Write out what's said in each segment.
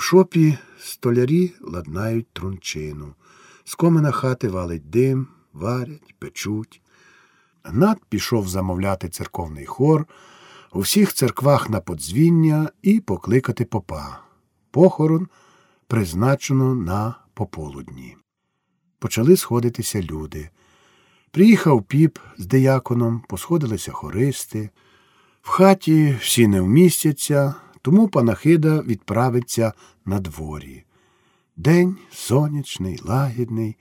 В шопі столярі ладнають трунчину. З комина хати валить дим, варять, печуть. Гнат пішов замовляти церковний хор у всіх церквах на подзвіння і покликати попа. Похорон призначено на пополудні. Почали сходитися люди. Приїхав піп з деяконом, посходилися хористи. В хаті всі не вмістяться, тому панахида відправиться на дворі. День сонячний, лагідний.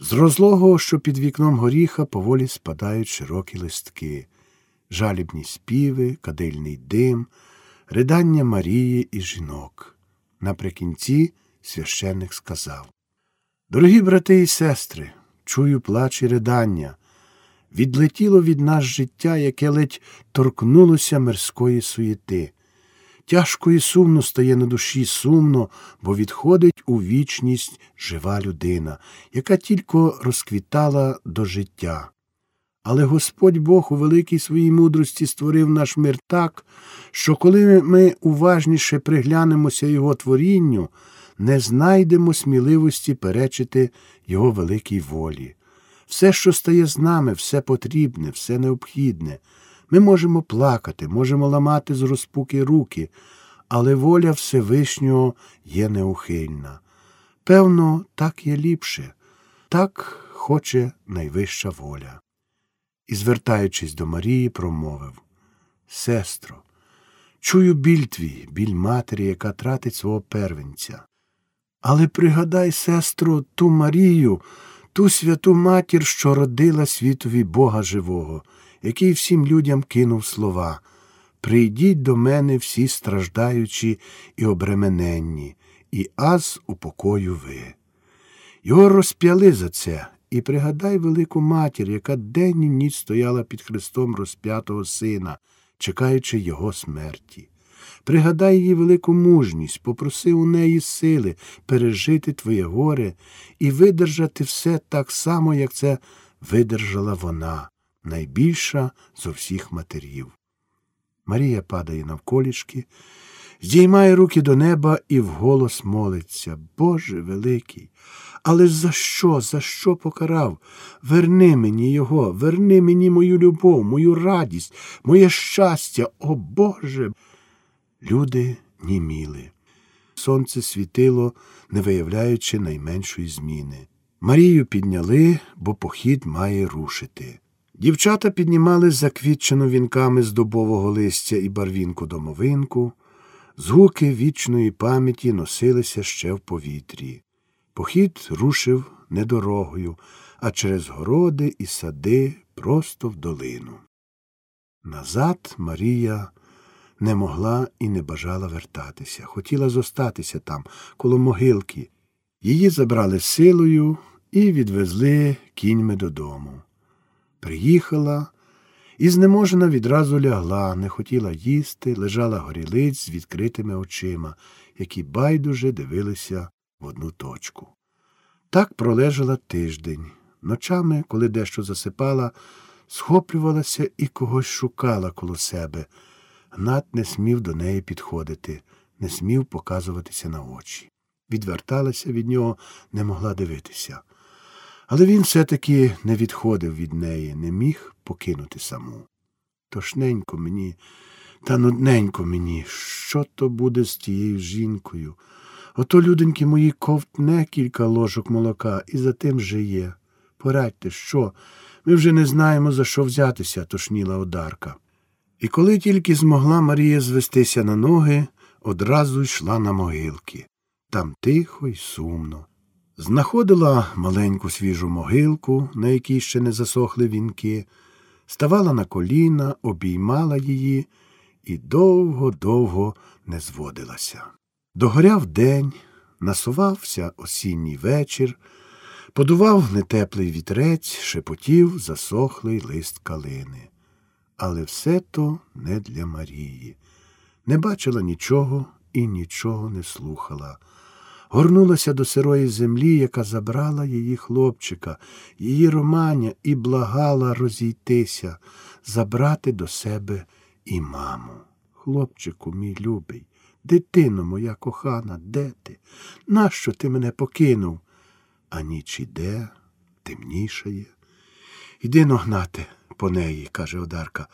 З розлогого, що під вікном горіха, поволі спадають широкі листки, жалібні співи, кадильний дим, ридання Марії і жінок. Наприкінці священник сказав Дорогі брати і сестри, чую плач і ридання. Відлетіло від нас життя, яке ледь торкнулося мирської суєти. Тяжко і сумно стає на душі сумно, бо відходить у вічність жива людина, яка тільки розквітала до життя. Але Господь Бог у великій своїй мудрості створив наш мир так, що коли ми уважніше приглянемося Його творінню, не знайдемо сміливості перечити Його великій волі. Все, що стає з нами, все потрібне, все необхідне. Ми можемо плакати, можемо ламати з розпуки руки, але воля Всевишнього є неухильна. Певно, так є ліпше, так хоче найвища воля. І, звертаючись до Марії, промовив Сестро, чую біль твій, біль матері, яка тратить свого первенця. Але пригадай, сестро, ту Марію, ту святу матір, що родила світові Бога живого який всім людям кинув слова Прийдіть до мене всі страждаючі і обремененні, і аз упокою ви. Його розп'яли за це, і пригадай велику матір, яка день і ніч стояла під Христом розп'ятого сина, чекаючи Його смерті. Пригадай її велику мужність, попроси у неї сили пережити твоє горе і видержати все так само, як це видержала вона найбільша з усіх матерів. Марія падає навколішки, здіймає руки до неба і вголос молиться. Боже великий. Але за що, за що покарав? Верни мені його, верни мені мою любов, мою радість, моє щастя, о Боже. Люди німіли. Сонце світило, не виявляючи найменшої зміни. Марію підняли, бо похід має рушити. Дівчата піднімали заквітчену вінками з дубового листя і барвінку домовинку, згуки вічної пам'яті носилися ще в повітрі. Похід рушив не дорогою, а через городи і сади просто в долину. Назад Марія не могла і не бажала вертатися, хотіла зостатися там, коло могилки. Її забрали силою і відвезли кіньми додому. Приїхала і знеможена відразу лягла, не хотіла їсти, лежала горілиць з відкритими очима, які байдуже дивилися в одну точку. Так пролежала тиждень. Ночами, коли дещо засипала, схоплювалася і когось шукала коло себе. Гнат не смів до неї підходити, не смів показуватися на очі. Відверталася від нього, не могла дивитися. Але він все-таки не відходив від неї, не міг покинути саму. Тошненько мені, та нудненько мені, що то буде з тією жінкою? Ото, люденьки мої, ковтне кілька ложок молока і за тим жиє. Порадьте, що? Ми вже не знаємо, за що взятися, тошніла одарка. І коли тільки змогла Марія звестися на ноги, одразу йшла на могилки. Там тихо й сумно. Знаходила маленьку свіжу могилку, на якій ще не засохли вінки, ставала на коліна, обіймала її і довго-довго не зводилася. Догоряв день, насувався осінній вечір, подував нетеплий вітрець, шепотів засохлий лист калини. Але все то не для Марії. Не бачила нічого і нічого не слухала горнулася до сирої землі, яка забрала її хлопчика, її романя і благала розійтися, забрати до себе і маму. Хлопчику, мій любий, Дитино моя кохана, де ти? Нащо ти мене покинув? А ніч іде, темнішає. Іди ногнати по неї, каже Одарка.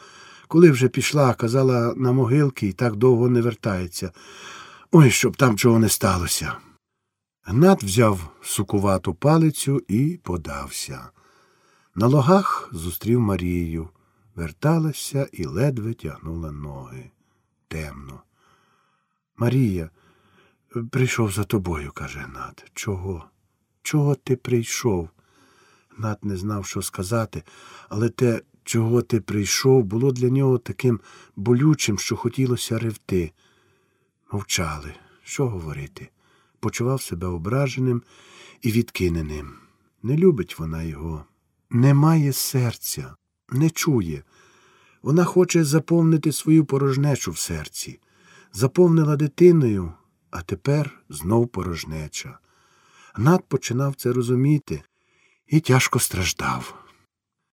Коли вже пішла, казала на могилки і так довго не вертається. Ой, щоб там чого не сталося. Гнат взяв сукувату палицю і подався. На логах зустрів Марію, верталася і ледве тягнула ноги. Темно. Марія, прийшов за тобою, каже Гнат. Чого? Чого ти прийшов? Гнат не знав, що сказати, але те, чого ти прийшов, було для нього таким болючим, що хотілося ревти. Мовчали. Що говорити? Почував себе ображеним і відкиненим. Не любить вона його, не має серця, не чує. Вона хоче заповнити свою порожнечу в серці. Заповнила дитиною, а тепер знов порожнеча. Гнат починав це розуміти і тяжко страждав.